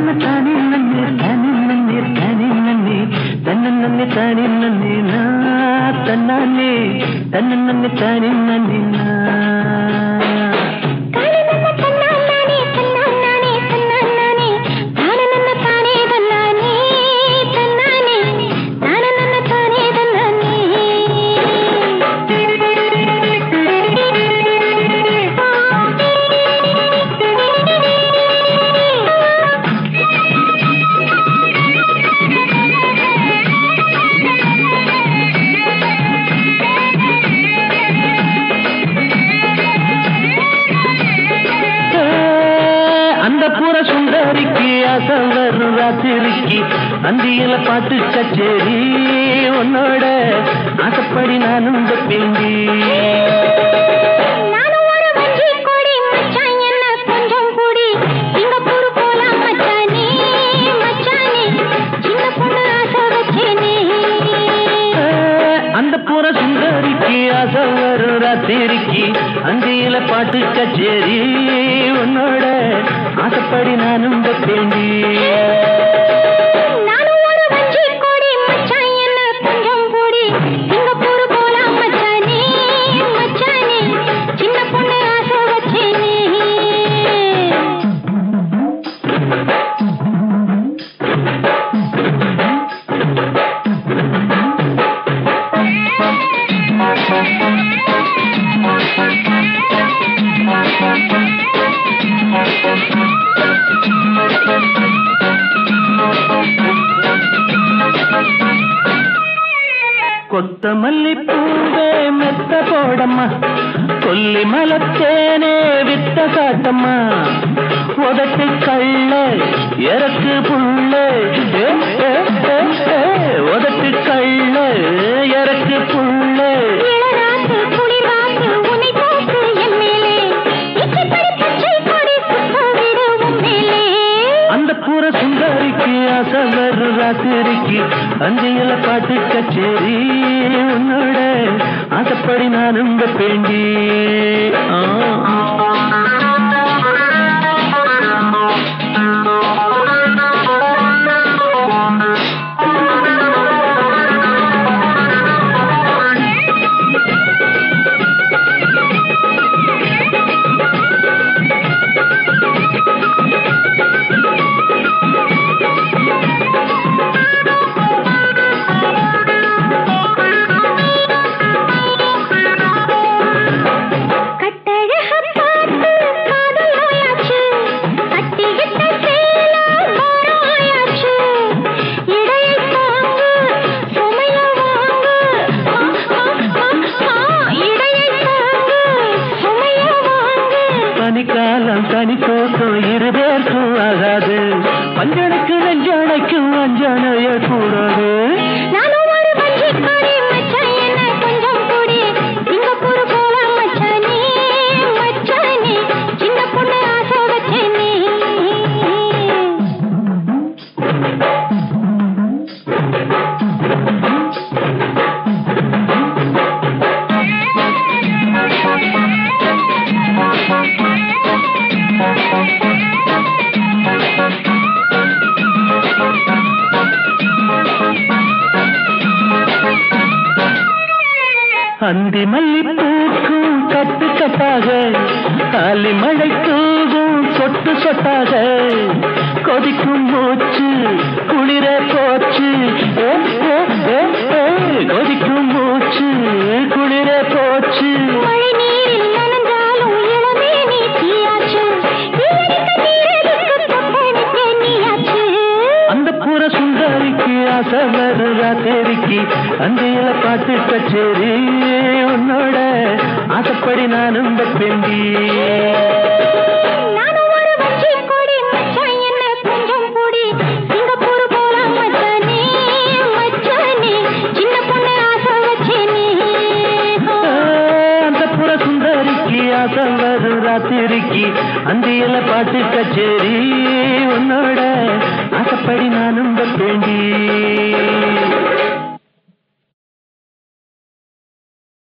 തന്നെ താനേ നന്ദി തന്നെ നന്ദി തന്നെ നന്ദി തന്നെ നന്ദി താനേ നന്ദി നാ തന്നെ തന്നെ തന്നെ താനേ നന്ദി നാ புற சுந்தரிக்கு அசல் வரும் ராத்திரிக்கு அந்தியில பாட்டு கச்சேரி. உன்னோட ஆசைப்படி நானும் இந்த பெண்டி வரும் ராத்திரிக்கு அந்தியில பாட்டு கச்சேரி. உன்னோட ஆசைப்படி நானும் இந்த கொத்தமல்லி பூவே மெத்த போடம்மா. கொல்லி மலத்தேனே வித்த காட்டம்மா உதட்டு கள்ள இறக்கு புள்ள உதட்டு சுந்தரிக்கு அசவர் ராத்திரிக்கு அஞ்சையில பாட்டு கச்சேரி உன்னோட ஆசைப்படி நான் ரொம்ப பெண்டி. ஆ. கணிக்க அந்தி மல்லி பூக்கும் கட்டு கட்டாக காலி மழை தூகும் சொட்டு சொட்டாக. கொதிக்கும் மூச்சு குளிர போச்சு. கொதிக்கும் மூச்சு. புற சுந்தரிக்கு அசவர் ராத்திரிக்கு அந்தையில பாட்டு கச்சேரி உன்னோட ஆசைப்படி நான் இந்த பெண்டி. ராத்திரிக்கு அந்தியில பாட்டு கச்சேரி உன்னோட ஆசைப்படி நான்